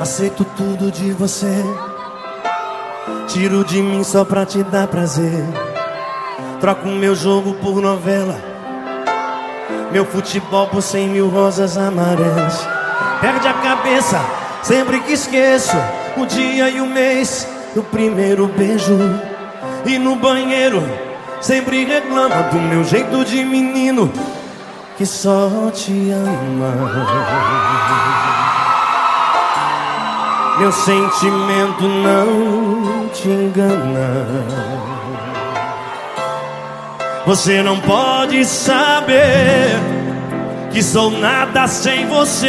Aceito tudo de você. Tiro de mim só pra te dar prazer. Troco meu jogo por novela. Meu futebol por cem mil rosas amarelas. Perde a cabeça sempre que esqueço o dia e o mês do primeiro beijo. E no banheiro sempre reclama do meu jeito de menino que só te ama. Meu sentimento não te engana. Você não pode saber que sou nada sem você.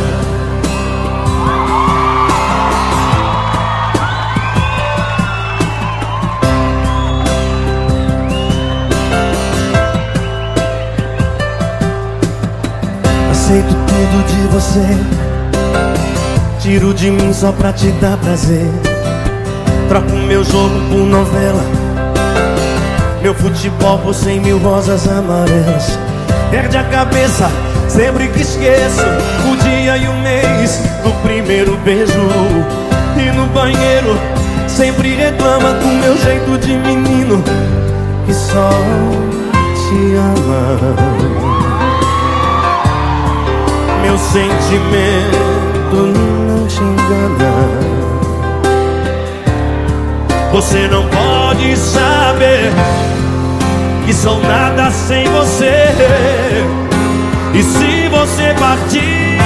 Aceito tudo de você, tiro de mim só pra te dar prazer. Troco meu jogo por novela, meu futebol por cem mil rosas amarelas. Perde a cabeça sempre que esqueço o dia e o mês do primeiro beijo. E no banheiro sempre reclama do meu jeito de menino que só te ama. Sentimento não te engana. Você não pode saber que sou nada sem você. E se você partir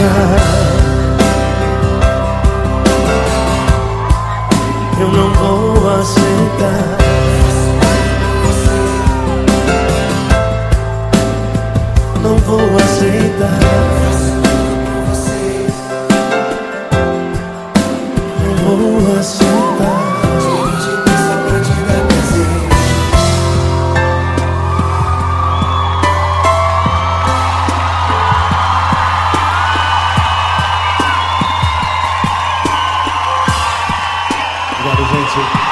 aceitar. Thank you.